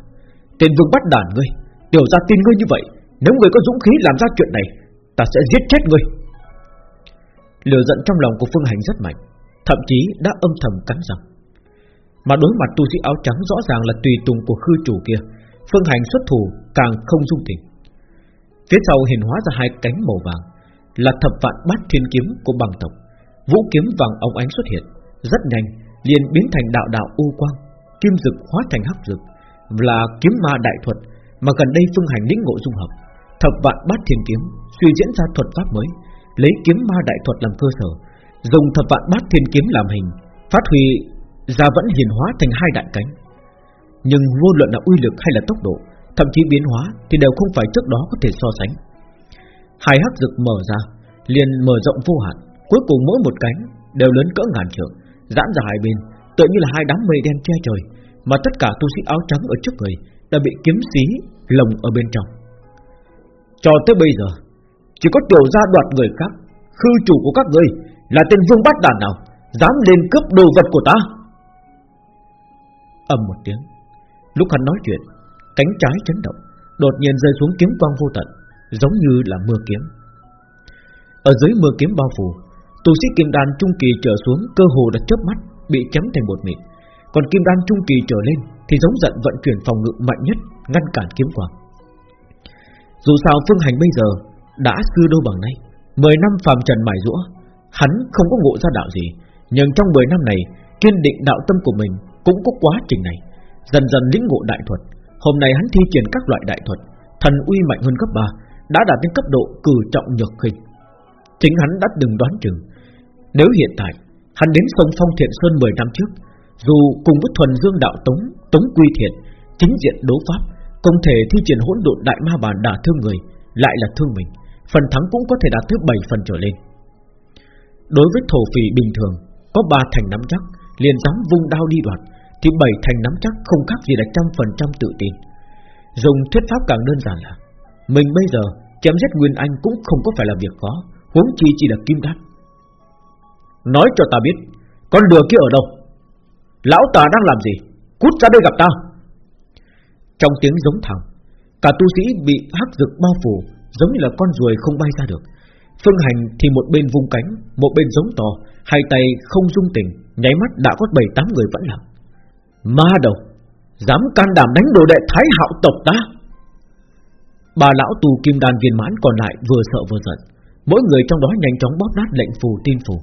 tên vương bắt đàn ngươi, tiểu ra tin ngươi như vậy nếu người có dũng khí làm ra chuyện này Ta sẽ giết chết ngươi Lửa giận trong lòng của Phương Hành rất mạnh Thậm chí đã âm thầm cắn răng. Mà đối mặt tu sĩ áo trắng rõ ràng là tùy tùng của khư chủ kia, Phương Hành xuất thủ càng không dung tình. Phía sau hiện hóa ra hai cánh màu vàng, Là thập vạn bát thiên kiếm của bằng tộc. Vũ kiếm vàng óng ánh xuất hiện, Rất nhanh liền biến thành đạo đạo u quang, Kim dực hóa thành hắc dực, Là kiếm ma đại thuật Mà gần đây Phương Hành lĩnh ngộ dung hợp. Thập vạn bát thiên kiếm Suy diễn ra thuật pháp mới, Lấy kiếm ma đại thuật làm cơ sở Dùng thập vạn bát thiên kiếm làm hình, Phát huy ra vẫn hiển hóa thành hai đại cánh. Nhưng vô luận là uy lực hay là tốc độ, Thậm chí biến hóa Thì đều không phải trước đó có thể so sánh. Hai hắc dực mở ra, liền mở rộng vô hạn, Cuối cùng mỗi một cánh đều lớn cỡ ngàn trượng, Giãn ra hai bên, Tựa như là hai đám mây đen che trời, Mà tất cả tu sĩ áo trắng ở trước người Đã bị kiếm xí lồng ở bên trong. Cho tới bây giờ, Chỉ có tiểu gia đoạt người khác, Khư chủ của các ngươi là tên vương bát đàn nào Dám lên cướp đồ vật của ta? Ầm một tiếng. Lúc hắn nói chuyện, Cánh trái chấn động, Đột nhiên rơi xuống kiếm quang vô tận, Giống như là mưa kiếm. Ở dưới mưa kiếm bao phủ, Tu sĩ kim đan trung kỳ trở xuống Cơ hồ đã chớp mắt, Bị chấm thành một mịn. Còn kim đan trung kỳ trở lên Thì giống giận vận chuyển phòng ngự mạnh nhất, Ngăn cản kiếm quang. Dù sao phương hành bây giờ Đã sư đô bằng nay, Mười năm phàm trần mải rũa Hắn không có ngộ ra đạo gì, Nhưng trong 10 năm này, Kiên định đạo tâm của mình Cũng có quá trình này. Dần dần lĩnh ngộ đại thuật, Hôm nay hắn thi triển các loại đại thuật, Thần uy mạnh hơn cấp 3 Đã đạt đến cấp độ cử trọng nhược khinh Chính hắn đã từng đoán chừng, Nếu hiện tại, Hắn đến sông Phong Thiện Sơn 10 năm trước, Dù cùng với thuần dương đạo Tống Tống Quy Thiện, Chính diện đấu pháp, Không thể thi triển hỗn độn đại ma bản đả thương người, Lại là thương mình, Phần thắng cũng có thể đạt thứ 7 phần trở lên. Đối với thổ phỉ bình thường, Có ba thành nắm chắc, liền dám vung đao đi đoạt, Thì bảy thành nắm chắc không khác gì là trăm phần trăm tự tin. Dùng thuyết pháp càng đơn giản là, Mình bây giờ chém giết Nguyên Anh cũng không có phải là việc khó, Huống chi chỉ là kim đan. Nói cho ta biết, Con lừa kia ở đâu? Lão ta đang làm gì? Cút ra đây gặp ta. Trong tiếng giống thẳng, Cả tu sĩ bị hắc rực bao phủ, Giống như là con ruồi không bay ra được. Phương hành thì một bên vung cánh, Một bên giống to, Hai tay không dung tình, Nháy mắt đã có bảy tám người vẫn lặng Ma đầu, Dám can đảm đánh đồ đệ thái hạo tộc ta? Bà lão tù kim đàn viên mãn còn lại vừa sợ vừa giận. Mỗi người trong đó nhanh chóng bóp nát lệnh phù tin phù.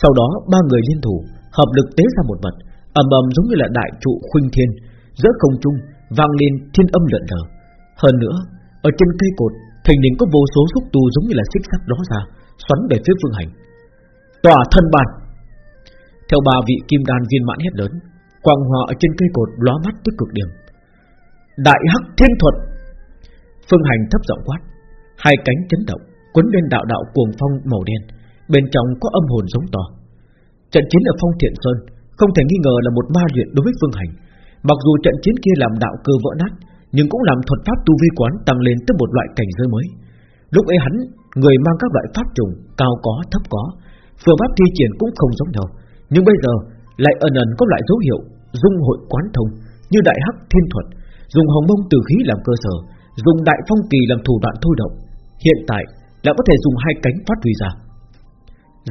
Sau đó, ba người liên thủ, Hợp lực tế ra một vật, ầm ầm giống như là đại trụ khuynh thiên, Giữa không trung vang lên thiên âm lợn lờ. Hơn nữa, Ở trên cây cột Thình lình có vô số xúc tu giống như là xích sắt đó ra, Xoắn về phía phương hành. Tỏa thân bàn. Theo ba vị kim đan viên mãn hết lớn, Quang hòa ở trên cây cột lóa mắt tới cực điểm. Đại hắc thiên thuật. Phương hành thấp giọng quát, Hai cánh chấn động, Quấn lên đạo đạo cuồng phong màu đen, Bên trong có âm hồn giống to. Trận chiến ở phong thiện sơn Không thể nghi ngờ là một ma luyện đối với phương hành, Mặc dù trận chiến kia làm đạo cơ vỡ nát nhưng cũng làm thuật pháp tu vi quán Tăng lên tới một loại cảnh giới mới Lúc ấy hắn Người mang các loại pháp trùng Cao có thấp có Phương pháp thi triển cũng không giống nhau Nhưng bây giờ lại ẩn ẩn có loại dấu hiệu dung hội quán thông như đại hắc thiên thuật, dùng hồng mông từ khí làm cơ sở, dùng đại phong kỳ làm thủ đoạn thôi động. Hiện tại đã có thể dùng hai cánh phát huy ra.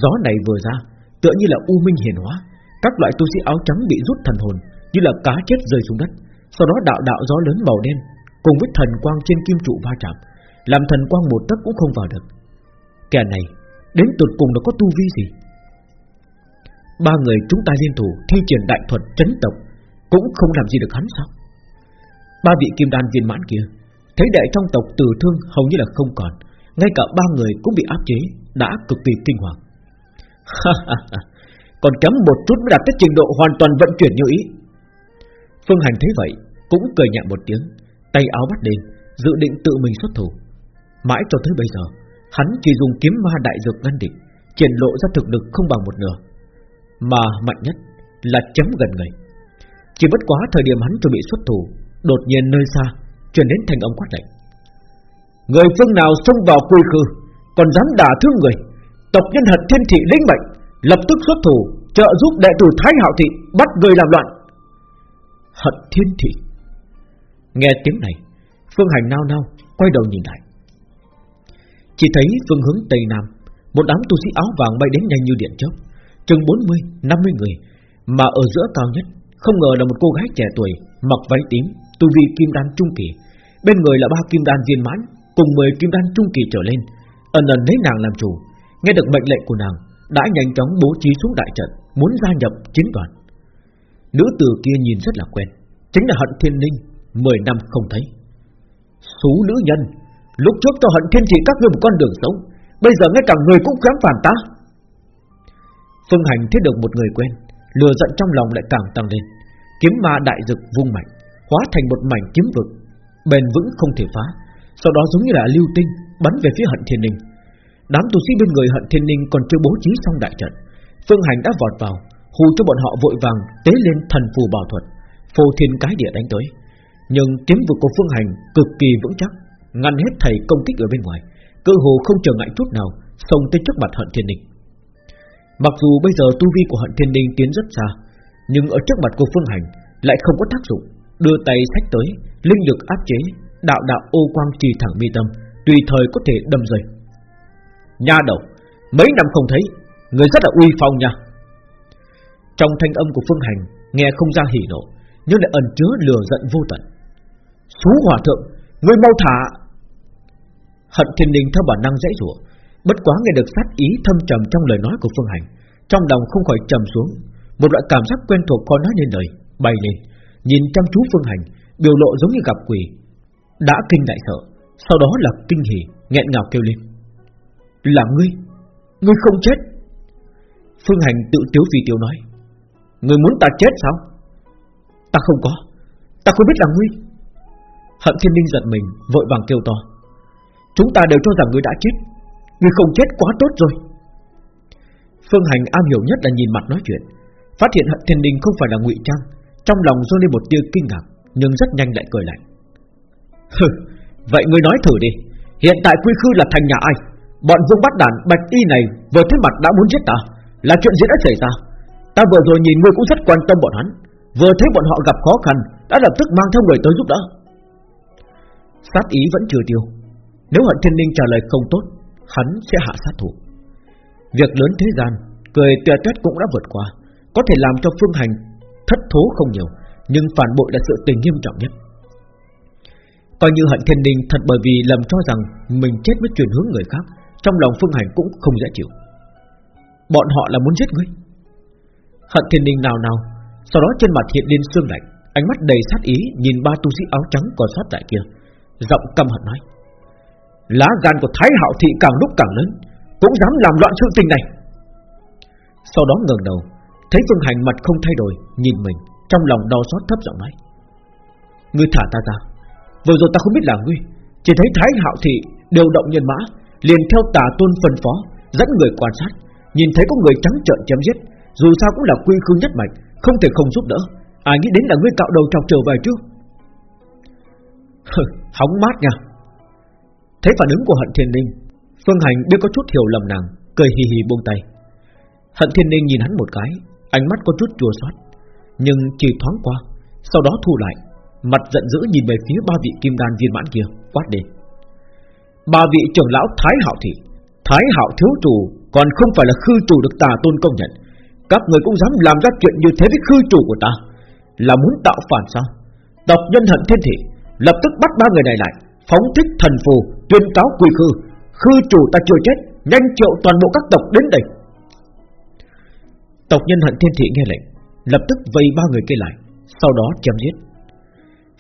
Gió này vừa ra, tựa như là u minh hiển hóa, các loại tu sĩ áo trắng bị rút thần hồn, như là cá chết rơi xuống đất. Sau đó đạo đạo gió lớn màu đen cùng với thần quang trên kim trụ va chạm, làm thần quang một tấc cũng không vào được. Kẻ này đến tuyệt cùng nó có tu vi gì? Ba người chúng ta liên thủ thi triển đại thuật chấn tộc Cũng không làm gì được hắn sao Ba vị kim đan viên mãn kia Thấy đệ trong tộc tử thương hầu như là không còn Ngay cả ba người cũng bị áp chế Đã cực kỳ kinh hoàng Còn kém một chút mới đạt tới trình độ hoàn toàn vận chuyển như ý Phương Hành thấy vậy cũng cười nhẹ một tiếng, Tay áo bắt lên Dự định tự mình xuất thủ. Mãi cho tới bây giờ, Hắn chỉ dùng kiếm ma đại dược ngăn địch, Triển lộ ra thực lực không bằng một nửa. Mà mạnh nhất là chấm gần người. Chỉ bất quá thời điểm hắn chuẩn bị xuất thủ, Đột nhiên nơi xa, Truyền đến thành âm quát lệnh Người phương nào xông vào quy khư, Còn dám đả thương người? Tộc nhân hận thiên thị linh mệnh, Lập tức xuất thủ, trợ giúp đệ tử Thái Hạo Thị Bắt người làm loạn. Hận thiên thị? Nghe tiếng này Phương Hành nao nao Quay đầu nhìn lại. Chỉ thấy phương hướng Tây Nam Một đám tu sĩ áo vàng bay đến nhanh như điện chớp chừng 40, 50 người, mà ở giữa cao nhất không ngờ là một cô gái trẻ tuổi mặc váy tím, tu vi kim đan trung kỳ, bên người là ba kim đan viên mãn, cùng 10 kim đan trung kỳ trở lên, ẩn ẩn lấy nàng làm chủ, nghe được mệnh lệnh của nàng, đã nhanh chóng bố trí xuống đại trận, muốn gia nhập chiến đoàn. Nữ tử kia nhìn rất là quen, chính là Hận Thiên Ninh, 10 năm không thấy. Xú nữ nhân, lúc trước cho Hận Thiên chỉ các ngươi một con đường sống, bây giờ ngay cả người cũng dám phản ta. Phương Hành thấy được một người quen, lừa giận trong lòng lại càng tăng lên. Kiếm ma đại dực vung mạnh, hóa thành một mảnh kiếm vực, bền vững không thể phá. Sau đó giống như là lưu tinh bắn về phía Hận Thiên Ninh. Đám tu sĩ bên người Hận Thiên Ninh còn chưa bố trí xong đại trận, Phương Hành đã vọt vào, hù cho bọn họ vội vàng tế lên thần phù bảo thuật, phô thiên cái địa đánh tới. Nhưng kiếm vực của Phương Hành cực kỳ vững chắc, ngăn hết thầy công kích ở bên ngoài, cơ hồ không trở ngại chút nào, xông tới trước mặt Hận Thiên Ninh. Mặc dù bây giờ tu vi của Hận Thiên Ninh tiến rất xa, nhưng ở trước mặt của Phương Hành lại không có tác dụng, đưa tay sách tới, linh lực áp chế, đạo đạo ô quang trì thẳng mi tâm, tùy thời có thể đâm rơi. Nha đầu, mấy năm không thấy, người rất là uy phong nha. Trong thanh âm của Phương Hành nghe không ra hỉ nộ, nhưng lại ẩn chứa lừa giận vô tận. Xú hòa thượng, ngươi mau thả! Hận Thiên Đình theo bản năng dãy rủa, bất quá nghe được sát ý thâm trầm trong lời nói của Phương Hành, trong lòng không khỏi trầm xuống, một loại cảm giác quen thuộc con nói lên lời, bay lên, nhìn chăm chú Phương Hành, biểu lộ giống như gặp quỷ, đã kinh đại sợ, sau đó là kinh hỉ, nghẹn ngào kêu lên: "Là ngươi, ngươi không chết!" Phương Hành tự tiếu phi tiếu nói: "Ngươi muốn ta chết sao?" "Ta không có, ta không biết là ngươi." Hận Thiên Ninh giật mình, vội vàng kêu to: "Chúng ta đều cho rằng người đã chết, người không chết quá tốt rồi." Phương Hành am hiểu nhất là nhìn mặt nói chuyện, phát hiện Hận Thiên Ninh không phải là ngụy trang, trong lòng dâng lên một tia kinh ngạc, nhưng rất nhanh lại cười lạnh. Hừ, vậy ngươi nói thử đi, hiện tại Quy Khư là thành nhà ai? Bọn vương bắt đàn bạch y này vừa thấy mặt đã muốn giết ta, là chuyện gì đã xảy ra? Ta vừa rồi nhìn ngươi cũng rất quan tâm bọn hắn, vừa thấy bọn họ gặp khó khăn, đã lập tức mang theo người tới giúp đỡ. Sát ý vẫn chưa tiêu, nếu Hận Thiên Ninh trả lời không tốt, hắn sẽ hạ sát thủ. Việc lớn thế gian, cười tè tét cũng đã vượt qua, có thể làm cho Phương Hành thất thố không nhiều, nhưng phản bội là sự tình nghiêm trọng nhất. Coi như hận thiên đình thật bởi vì lầm cho rằng mình chết mới chuyển hướng người khác, trong lòng Phương Hành cũng không dễ chịu. Bọn họ là muốn giết ngươi. Hận thiên đình nào nào, sau đó trên mặt hiện lên sương lạnh, ánh mắt đầy sát ý nhìn ba tu sĩ áo trắng còn sót tại kia, giọng căm hận nói: lá gan của Thái Hạo thị càng lúc càng lớn, cũng dám làm loạn sự tình này. Sau đó ngẩng đầu, thấy Phương Hành mặt không thay đổi, nhìn mình, trong lòng đau xót thấp giọng nói: ngươi thả ta ra. Vừa rồi ta không biết là ngươi Chỉ thấy Thái Hạo Thị đều động nhân mã Liền theo tà tôn phân phó Dẫn người quan sát Nhìn thấy có người trắng trợn chém giết Dù sao cũng là quy khư nhất mạch Không thể không giúp đỡ Ai nghĩ đến là ngươi cạo đầu trọc trở về trước Hóng mát nha. Thấy phản ứng của hận thiên ninh, Phương Hành biết có chút hiểu lầm nàng, Cười hì hì buông tay. Hận thiên ninh nhìn hắn một cái, Ánh mắt có chút chua xót, Nhưng chỉ thoáng qua, Sau đó thu lại, Mặt giận dữ nhìn về phía ba vị kim đan viên mãn kia, Quát đi. Ba vị trưởng lão Thái Hạo Thị, Thái Hạo Thiếu Chủ Còn không phải là khư chủ được tà tôn công nhận. Các người cũng dám làm ra chuyện như thế với khư chủ của ta. Là muốn tạo phản sao? Đọc nhân hận thiên thị Lập tức bắt ba người này lại, Phóng thích thần phù, Tuyên cáo quỳ khư. Khư chủ ta chưa chết, Nhanh triệu toàn bộ các tộc đến đây. Tộc nhân hận thiên thị nghe lệnh, Lập tức vây ba người kia lại, Sau đó chém giết.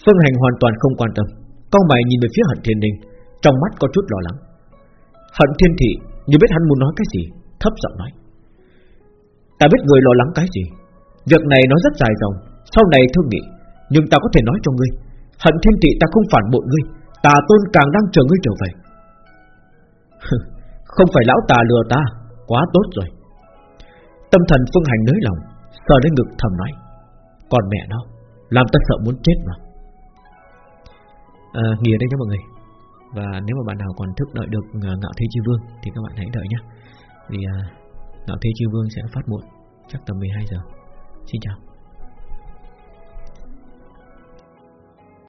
Phương Hành hoàn toàn không quan tâm, Cao mày nhìn về phía Hận Thiên đình, Trong mắt có chút lo lắng. Hận Thiên Thị như biết hắn muốn nói cái gì, Thấp giọng nói. Ta biết người lo lắng cái gì, Việc này nó rất dài dòng, Sau này thương nghị, Nhưng ta có thể nói cho ngươi. Hận Thiên Thị ta không phản bội ngươi Tà tôn càng đang chờ ngươi trở về. Không phải lão tà lừa ta Quá tốt rồi. Tâm thần Phương Hành nới lòng Sờ lên ngực thầm nói Còn mẹ nó Làm ta sợ muốn chết mà. À, nghỉ ở đây nha mọi người. Và nếu mà bạn nào còn thức đợi được à, ngạo thế chi vương thì các bạn hãy đợi nhé. Vì à, ngạo thế chi vương sẽ phát muộn chắc tầm 12 giờ. Xin chào.